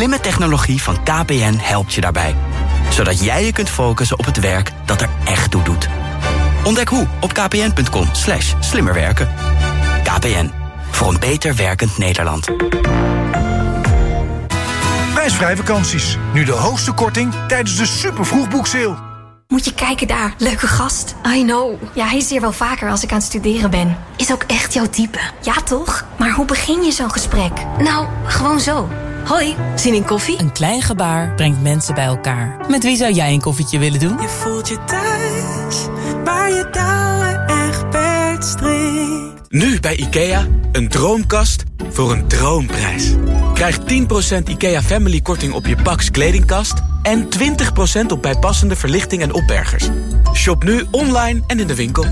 Slimme technologie van KPN helpt je daarbij. Zodat jij je kunt focussen op het werk dat er echt toe doet. Ontdek hoe op kpn.com slash slimmerwerken. KPN, voor een beter werkend Nederland. Prijsvrij vakanties. Nu de hoogste korting tijdens de super vroegboekseil. Moet je kijken daar, leuke gast. I know. Ja, hij is hier wel vaker als ik aan het studeren ben. Is ook echt jouw type. Ja, toch? Maar hoe begin je zo'n gesprek? Nou, gewoon zo. Hoi, zin in koffie? Een klein gebaar brengt mensen bij elkaar. Met wie zou jij een koffietje willen doen? Je voelt je thuis, waar je touwen echt strikt. Nu bij IKEA, een droomkast voor een droomprijs. Krijg 10% IKEA Family korting op je Pax kledingkast... en 20% op bijpassende verlichting en opbergers. Shop nu online en in de winkel.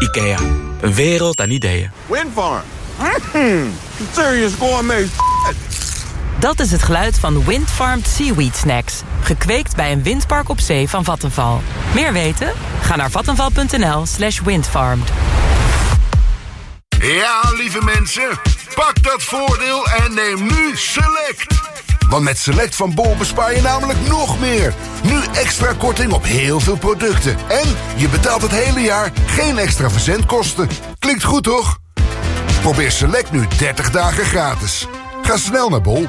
IKEA, een wereld aan ideeën. Windfarm. Mm, serious gourmet Dat is het geluid van Windfarmed Seaweed Snacks. Gekweekt bij een windpark op zee van Vattenval. Meer weten? Ga naar vattenval.nl slash windfarmed. Ja, lieve mensen, pak dat voordeel en neem nu Select. Want met Select van Bol bespaar je namelijk nog meer. Nu extra korting op heel veel producten. En je betaalt het hele jaar geen extra verzendkosten. Klinkt goed, toch? Probeer Select nu 30 dagen gratis. Ga snel naar Bol.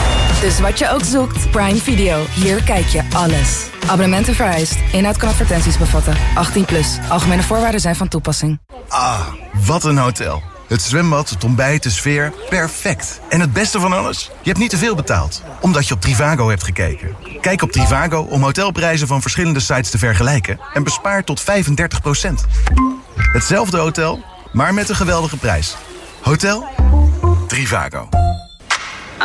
Dus wat je ook zoekt, Prime Video. Hier kijk je alles. Abonnementen vereist. Inhoud kan advertenties bevatten. 18 plus. Algemene voorwaarden zijn van toepassing. Ah, wat een hotel. Het zwembad, het ontbijt, de sfeer, perfect. En het beste van alles? Je hebt niet te veel betaald, omdat je op Trivago hebt gekeken. Kijk op Trivago om hotelprijzen van verschillende sites te vergelijken... en bespaar tot 35% Hetzelfde hotel, maar met een geweldige prijs. Hotel Trivago.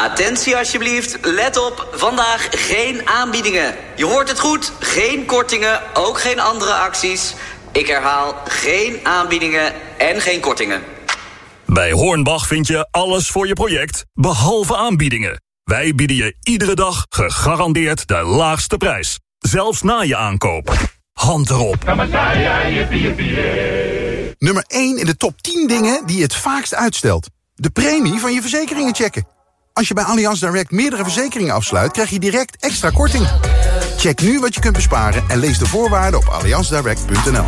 Attentie alsjeblieft, let op, vandaag geen aanbiedingen. Je hoort het goed, geen kortingen, ook geen andere acties. Ik herhaal, geen aanbiedingen en geen kortingen. Bij Hornbach vind je alles voor je project, behalve aanbiedingen. Wij bieden je iedere dag gegarandeerd de laagste prijs. Zelfs na je aankoop. Hand erop. Nummer 1 in de top 10 dingen die je het vaakst uitstelt. De premie van je verzekeringen checken. Als je bij Allianz Direct meerdere verzekeringen afsluit... krijg je direct extra korting. Check nu wat je kunt besparen en lees de voorwaarden op allianzdirect.nl.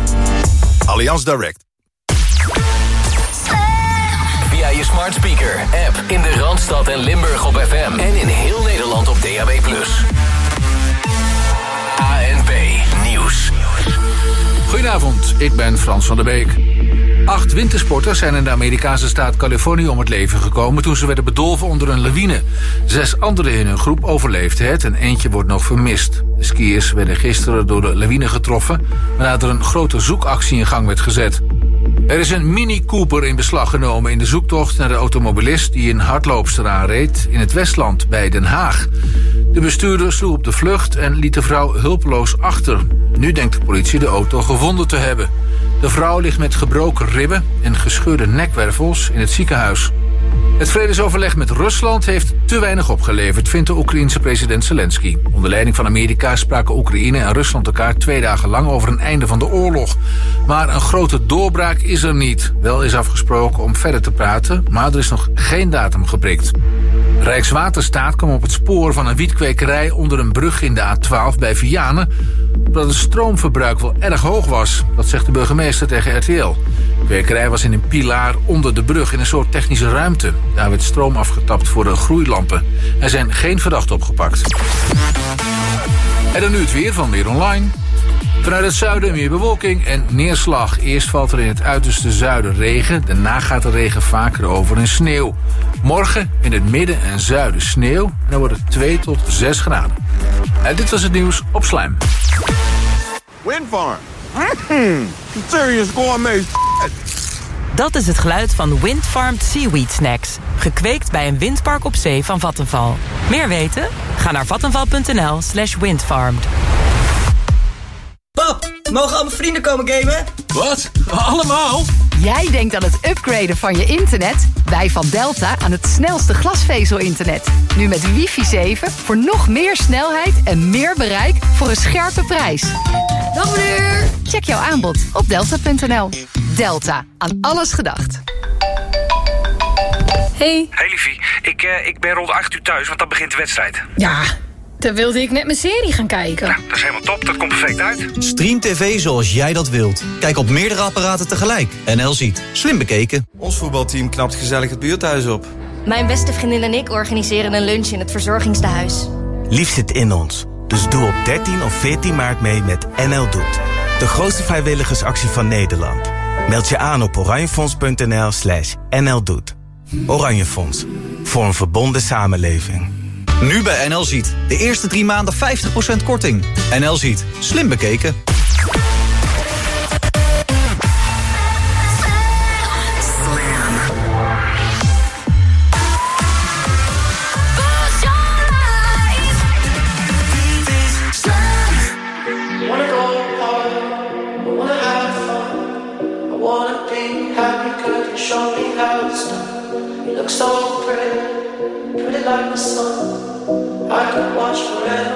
Allianz Direct. Via je smart speaker, app in de Randstad en Limburg op FM. En in heel Nederland op DAB+. ANP Nieuws. Goedenavond, ik ben Frans van der Beek. Acht wintersporters zijn in de Amerikaanse staat Californië om het leven gekomen... toen ze werden bedolven onder een lawine. Zes anderen in hun groep overleefden het en eentje wordt nog vermist. De skiers werden gisteren door de lawine getroffen... waarna er een grote zoekactie in gang werd gezet. Er is een Mini Cooper in beslag genomen in de zoektocht naar de automobilist... die een hardloopster aanreed in het Westland bij Den Haag. De bestuurder sloeg op de vlucht en liet de vrouw hulpeloos achter. Nu denkt de politie de auto gevonden te hebben. De vrouw ligt met gebroken ribben en gescheurde nekwervels in het ziekenhuis. Het vredesoverleg met Rusland heeft te weinig opgeleverd, vindt de Oekraïense president Zelensky. Onder leiding van Amerika spraken Oekraïne en Rusland elkaar twee dagen lang over een einde van de oorlog. Maar een grote doorbraak is er niet. Wel is afgesproken om verder te praten, maar er is nog geen datum geprikt. Rijkswaterstaat kwam op het spoor van een wietkwekerij onder een brug in de A12 bij Vianen... omdat het stroomverbruik wel erg hoog was. Dat zegt de burgemeester tegen RTL. De kwekerij was in een pilaar onder de brug in een soort technische ruimte. Daar werd stroom afgetapt voor de groeilampen. Er zijn geen verdachten opgepakt. En dan nu het weer van Weer Online. Vanuit het zuiden meer bewolking en neerslag. Eerst valt er in het uiterste zuiden regen. Daarna gaat de regen vaker over in sneeuw. Morgen in het midden en zuiden sneeuw. En dan wordt het 2 tot 6 graden. En dit was het nieuws op Slijm. Windfarm. Mmm. Serious gourmet Dat is het geluid van Windfarmed Seaweed Snacks. Gekweekt bij een windpark op zee van Vattenval. Meer weten? Ga naar vattenval.nl slash windfarmed. Pap, mogen al mijn vrienden komen gamen? Wat? Allemaal? Jij denkt aan het upgraden van je internet? Wij van Delta aan het snelste glasvezel-internet. Nu met wifi 7 voor nog meer snelheid en meer bereik voor een scherpe prijs. Dag meneer! Check jouw aanbod op delta.nl. Delta, aan alles gedacht. Hey. Hey liefie, ik, eh, ik ben rond 8 uur thuis, want dan begint de wedstrijd. Ja, dan wilde ik net mijn serie gaan kijken. Dat is helemaal top, dat komt perfect uit. Stream TV zoals jij dat wilt. Kijk op meerdere apparaten tegelijk. NL ziet. Slim bekeken. Ons voetbalteam knapt gezellig het buurthuis op. Mijn beste vriendin en ik organiseren een lunch in het verzorgingstehuis. Lief zit in ons. Dus doe op 13 of 14 maart mee met NL Doet. De grootste vrijwilligersactie van Nederland. Meld je aan op oranjefonds.nl slash NL Doet. Oranje Fonds. Voor een verbonden samenleving. Nu bij NL Ziet. De eerste drie maanden 50% korting. NL Ziet. Slim bekeken. I could watch forever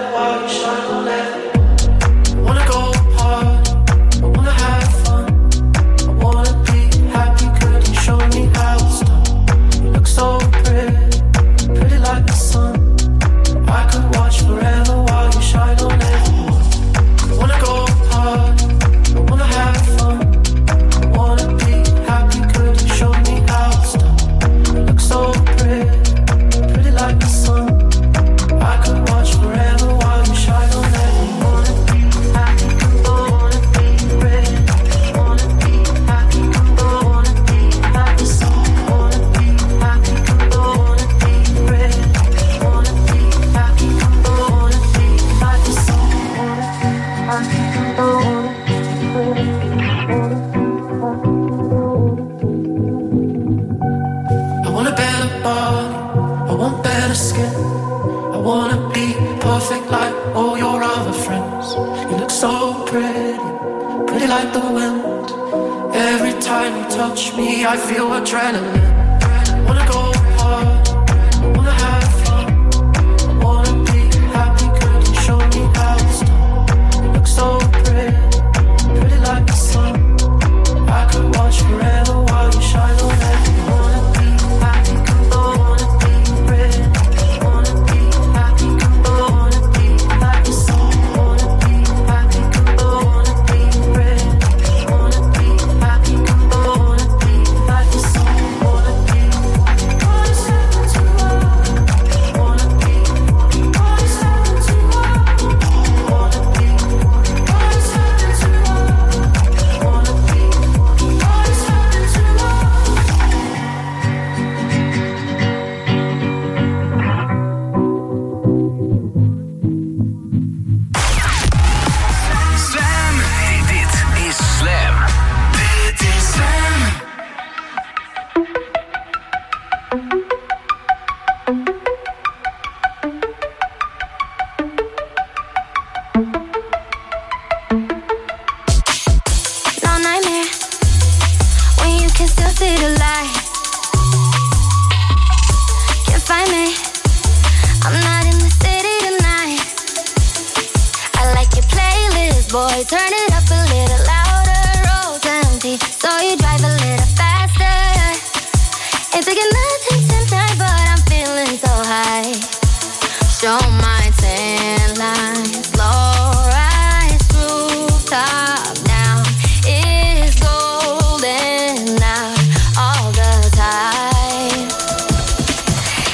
the wind. Every time you touch me, I feel adrenaline. Show my tan lines, low rise rooftop now is golden out all the time.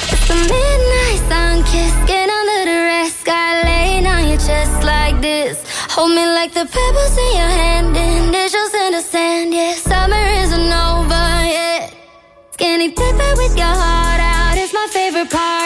It's the midnight sun kiss, get under the sky, laying on your chest like this. Hold me like the pebbles in your hand, initials in the sand. Yeah, summer isn't over yet. Skinny dipping with your heart out is my favorite part.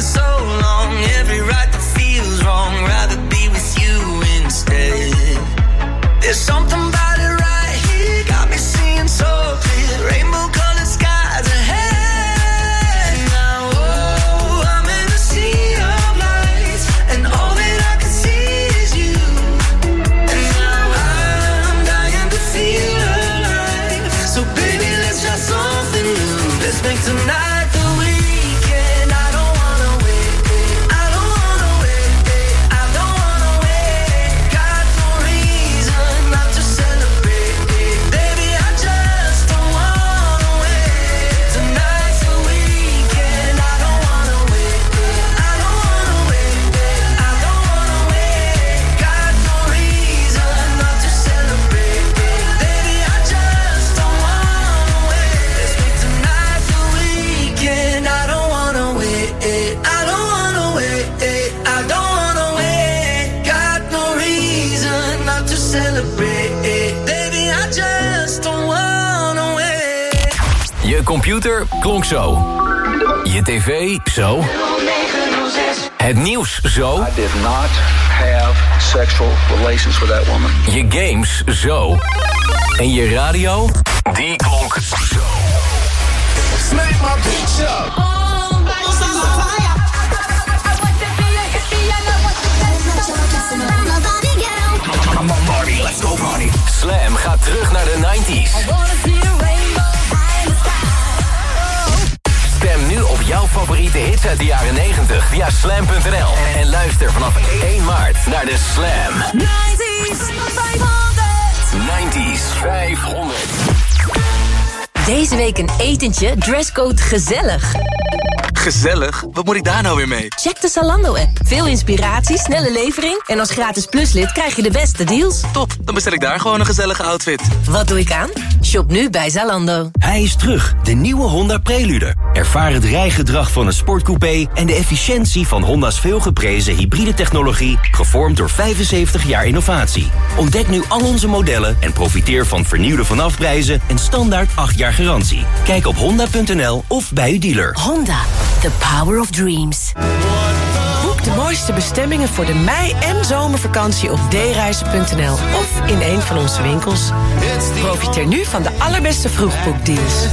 so 90s 500. Deze week een etentje, dresscode gezellig. Gezellig? Wat moet ik daar nou weer mee? Check de Zalando-app. Veel inspiratie, snelle levering... en als gratis pluslid krijg je de beste deals. Top, dan bestel ik daar gewoon een gezellige outfit. Wat doe ik aan? Shop nu bij Zalando. Hij is terug, de nieuwe Honda Prelude. Ervaar het rijgedrag van een sportcoupé... en de efficiëntie van Honda's veelgeprezen hybride technologie... gevormd door 75 jaar innovatie. Ontdek nu al onze modellen en profiteer van vernieuwde vanafprijzen... en standaard 8 jaar garantie. Kijk op honda.nl of bij uw dealer. Honda, the power of dreams. Boek de mooiste bestemmingen voor de mei- en zomervakantie op dereizen.nl of in een van onze winkels. Profiteer nu van de allerbeste vroegboekdeals.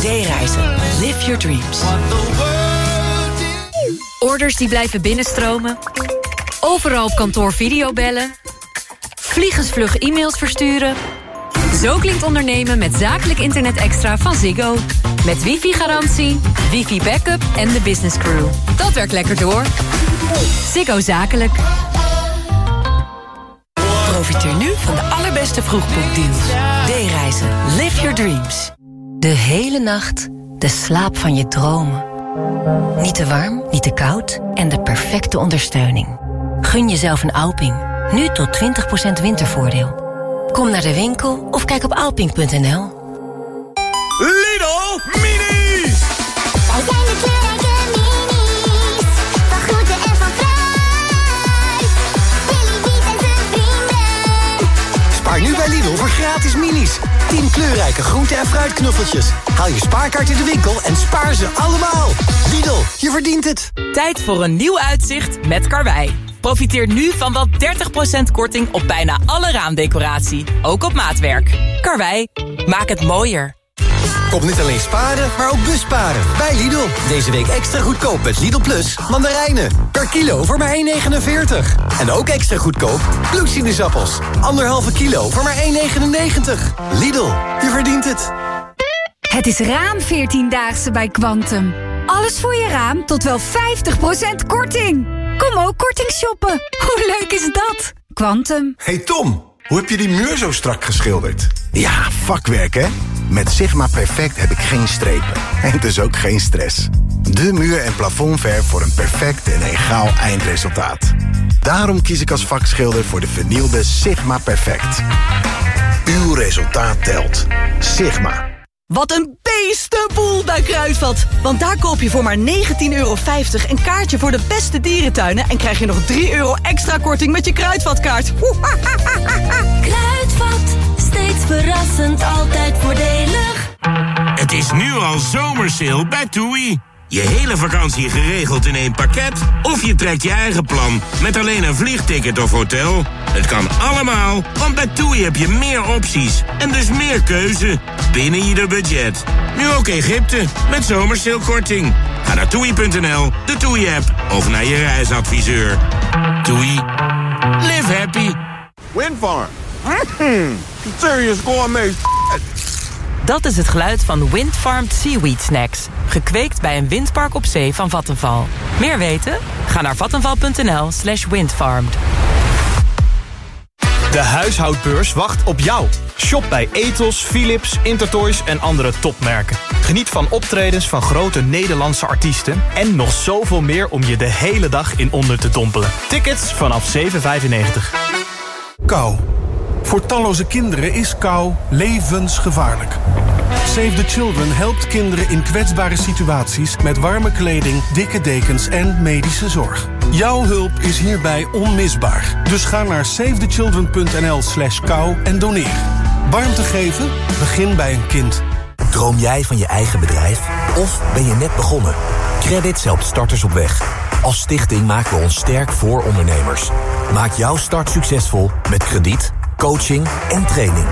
D-reizen. Live your dreams. Orders die blijven binnenstromen. Overal op kantoor videobellen. Vliegensvlug e-mails versturen. Zo klinkt ondernemen met zakelijk internet extra van Ziggo. Met wifi-garantie, wifi-backup en de business crew. Dat werkt lekker door. Ziggo Zakelijk. Profiteer nu van de allerbeste vroegboekdeals. D-reizen. Live your dreams. De hele nacht de slaap van je dromen. Niet te warm, niet te koud en de perfecte ondersteuning. Gun jezelf een Alping. Nu tot 20% wintervoordeel. Kom naar de winkel of kijk op alping.nl. Lidl Minis! Wij zijn de kleurrijke minis. Van groente en van fruit. Beat en zijn vrienden. Spaar nu bij Lidl voor gratis minis. 10 kleurrijke groente- en fruitknuffeltjes. Haal je spaarkaart in de winkel en spaar ze allemaal. Lidl, je verdient het. Tijd voor een nieuw uitzicht met Karwei. Profiteer nu van wel 30% korting op bijna alle raamdecoratie. Ook op maatwerk. Karwei, maak het mooier. Kom niet alleen sparen, maar ook busparen. Bij Lidl. Deze week extra goedkoop met Lidl Plus mandarijnen. Per kilo voor maar 1,49. En ook extra goedkoop bloedsinusappels. Anderhalve kilo voor maar 1,99. Lidl, je verdient het. Het is raam 14-daagse bij Quantum. Alles voor je raam tot wel 50% korting. Kom ook korting shoppen. Hoe leuk is dat? Quantum. Hey Tom, hoe heb je die muur zo strak geschilderd? Ja, vakwerk hè? Met Sigma Perfect heb ik geen strepen. En dus ook geen stress. De muur- en plafondverf voor een perfect en egaal eindresultaat. Daarom kies ik als vakschilder voor de vernielde Sigma Perfect. Uw resultaat telt. Sigma. Wat een beestenboel bij Kruidvat. Want daar koop je voor maar 19,50 euro een kaartje voor de beste dierentuinen... en krijg je nog 3 euro extra korting met je Kruidvatkaart. Kruidvat, steeds verrassend, altijd voordelig. Het is nu al zomersale bij TUI. Je hele vakantie geregeld in één pakket? Of je trekt je eigen plan met alleen een vliegticket of hotel? Het kan allemaal, want bij TUI heb je meer opties en dus meer keuze binnen ieder budget. Nu ook Egypte met zomersailkorting. Ga naar toei.nl, de TUI-app of naar je reisadviseur. TUI. Live happy. Windfarm. Mm, serious gourmet Dat is het geluid van Windfarmed Seaweed Snacks. Gekweekt bij een windpark op zee van Vattenval. Meer weten? Ga naar vattenval.nl slash windfarmed. De huishoudbeurs wacht op jou. Shop bij Ethos, Philips, Intertoys en andere topmerken. Geniet van optredens van grote Nederlandse artiesten... en nog zoveel meer om je de hele dag in onder te dompelen. Tickets vanaf 7,95. Kou. Voor talloze kinderen is kou levensgevaarlijk. Save the Children helpt kinderen in kwetsbare situaties... met warme kleding, dikke dekens en medische zorg. Jouw hulp is hierbij onmisbaar. Dus ga naar savethechildren.nl slash kou en doneer. Warmte geven? Begin bij een kind. Droom jij van je eigen bedrijf? Of ben je net begonnen? Credits helpt starters op weg. Als stichting maken we ons sterk voor ondernemers. Maak jouw start succesvol met krediet, coaching en training.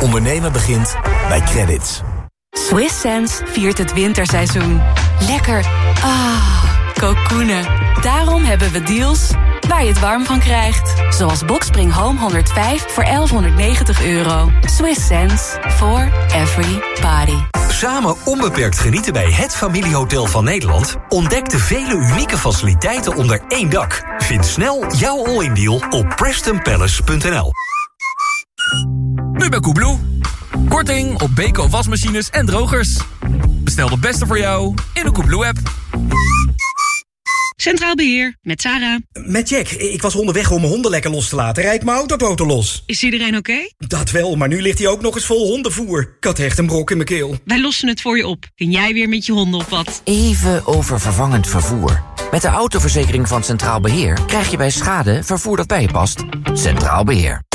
Ondernemen begint bij Credits. Swiss Sense viert het winterseizoen. Lekker. Ah, kokoenen. Daarom hebben we deals waar je het warm van krijgt. Zoals Boxspring Home 105 voor 1190 euro. Swiss sense for every party. Samen onbeperkt genieten bij het familiehotel van Nederland? Ontdek de vele unieke faciliteiten onder één dak. Vind snel jouw all-in deal op PrestonPalace.nl. Nu bij Koebloe. Korting op Beko wasmachines en drogers. Bestel de beste voor jou in de Koebloe-app. Centraal Beheer, met Sarah. Met Jack. Ik was onderweg om mijn honden lekker los te laten. Rijd mijn autoboten los. Is iedereen oké? Dat wel, maar nu ligt hij ook nog eens vol hondenvoer. Ik had echt een brok in mijn keel. Wij lossen het voor je op. Kun jij weer met je honden op wat? Even over vervangend vervoer. Met de autoverzekering van Centraal Beheer... krijg je bij schade vervoer dat bij je past. Centraal Beheer.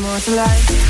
More to life.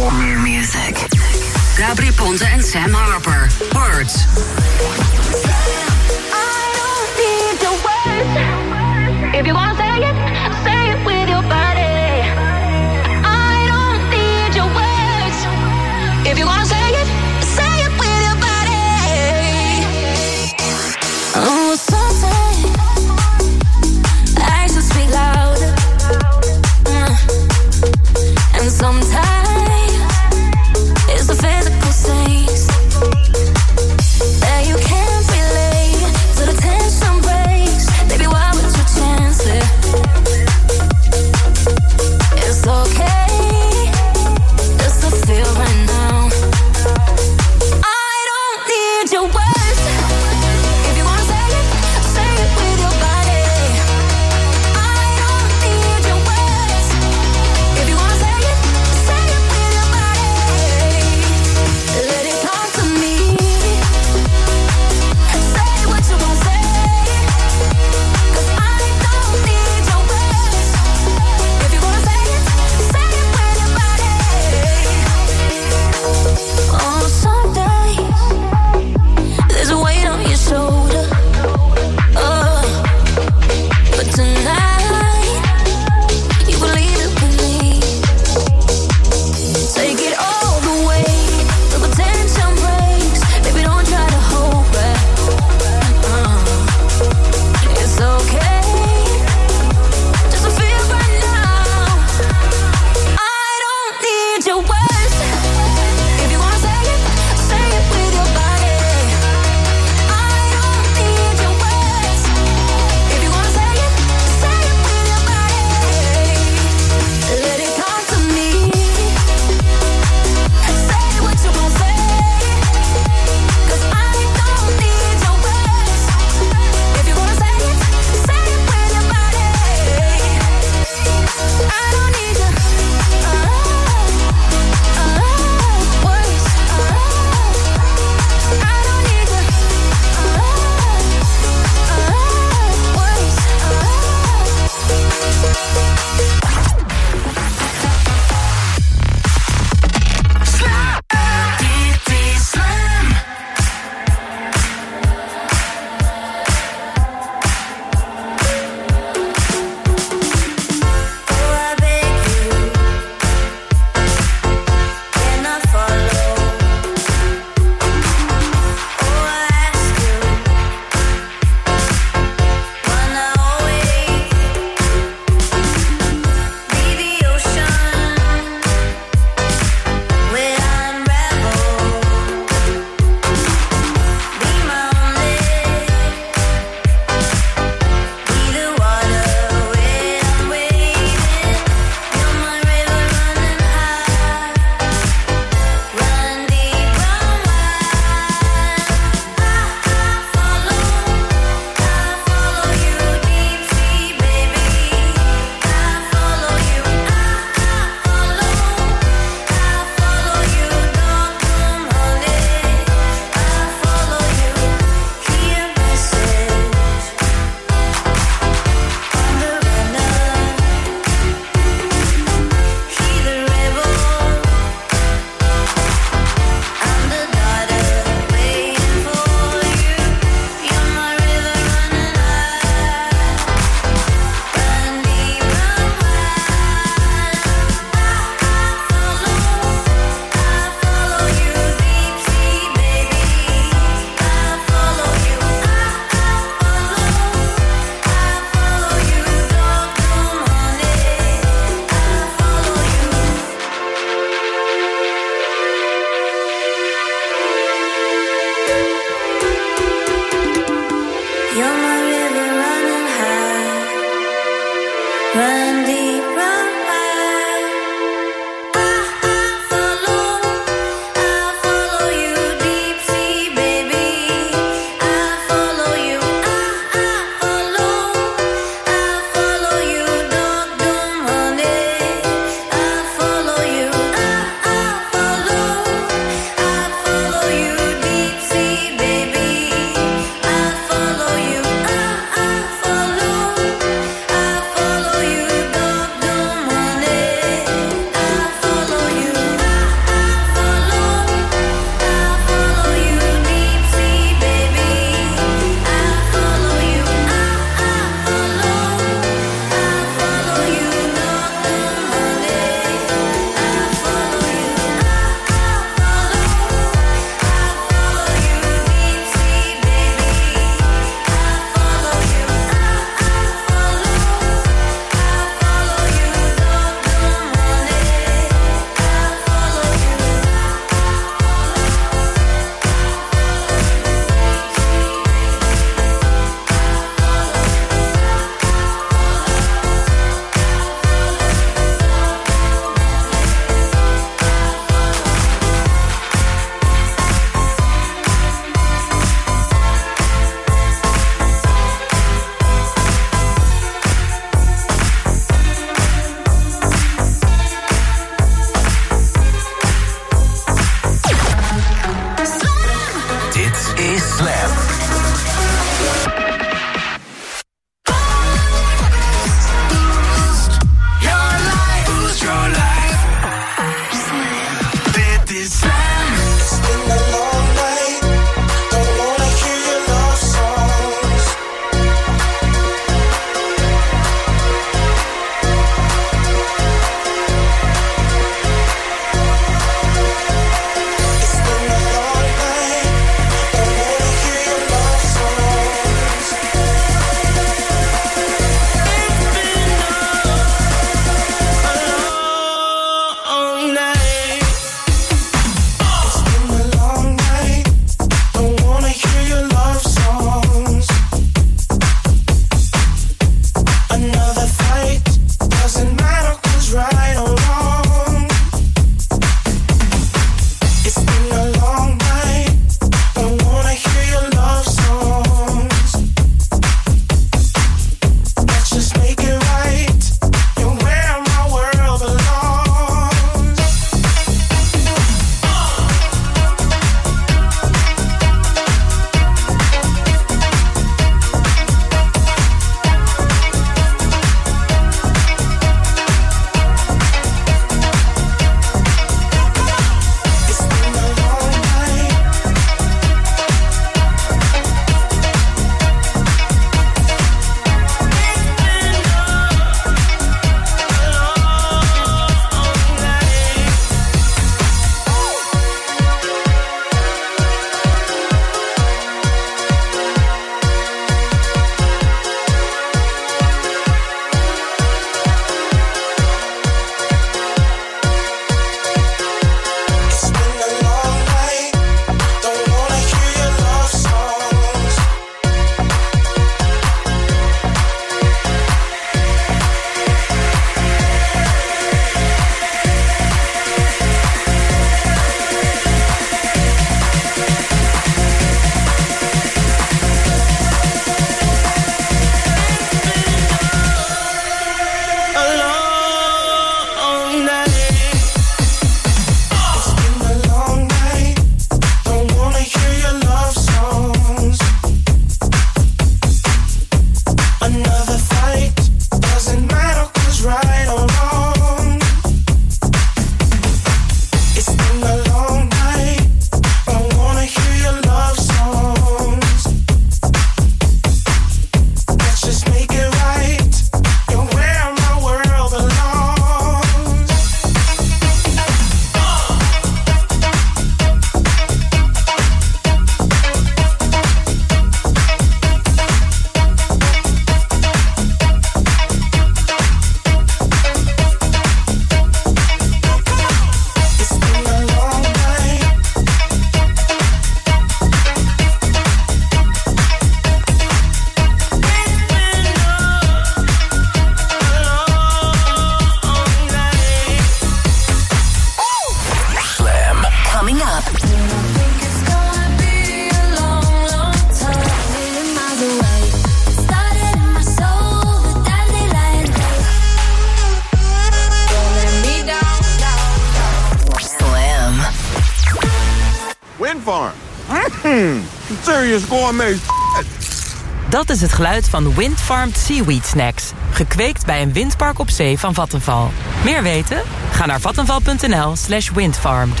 Dat is het geluid van Windfarmed Seaweed Snacks. Gekweekt bij een windpark op zee van Vattenval. Meer weten? Ga naar vattenval.nl slash windfarmed.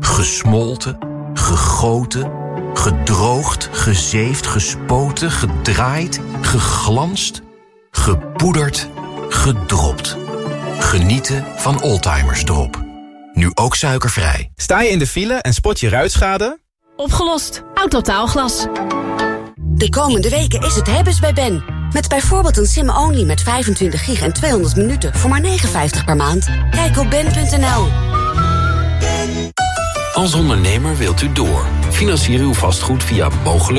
Gesmolten, gegoten, gedroogd, gezeefd, gespoten, gedraaid, geglanst, gepoederd, gedropt. Genieten van Oldtimers Drop. Nu ook suikervrij. Sta je in de file en spot je ruitschade? Opgelost. Autotaalglas. De komende weken is het hebben's bij Ben. Met bijvoorbeeld een sim-only met 25 gig en 200 minuten voor maar 59 per maand. Kijk op ben.nl. Als ondernemer wilt u door. Financier uw vastgoed via mogelijk